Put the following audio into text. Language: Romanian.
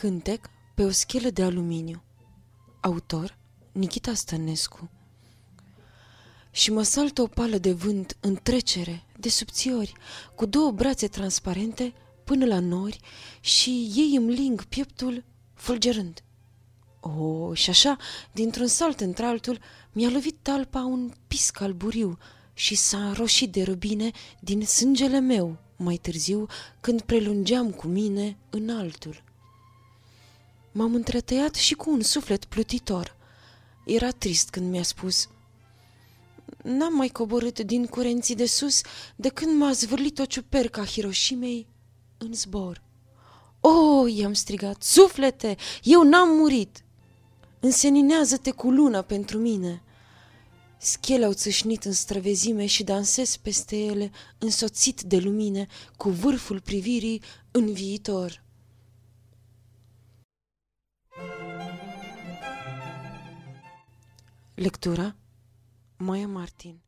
cântec pe o schelă de aluminiu. Autor Nikita Stănescu Și mă saltă o pală de vânt în trecere, de subțiori, cu două brațe transparente până la nori și ei îmi ling pieptul fulgerând. O, și așa, dintr-un salt într-altul, mi-a lovit talpa un pisc alburiu și s-a înroșit de rubine din sângele meu mai târziu, când prelungeam cu mine în altul. M-am întretăiat și cu un suflet plutitor. Era trist când mi-a spus N-am mai coborât din curenții de sus de când m-a zvârlit o ciuperca Hiroshimei în zbor. O, oh, i-am strigat, suflete, eu n-am murit! Înseninează-te cu luna pentru mine!" Schele au țâșnit în străvezime și dansez peste ele, însoțit de lumine, cu vârful privirii în viitor. Lectura? Maia Martin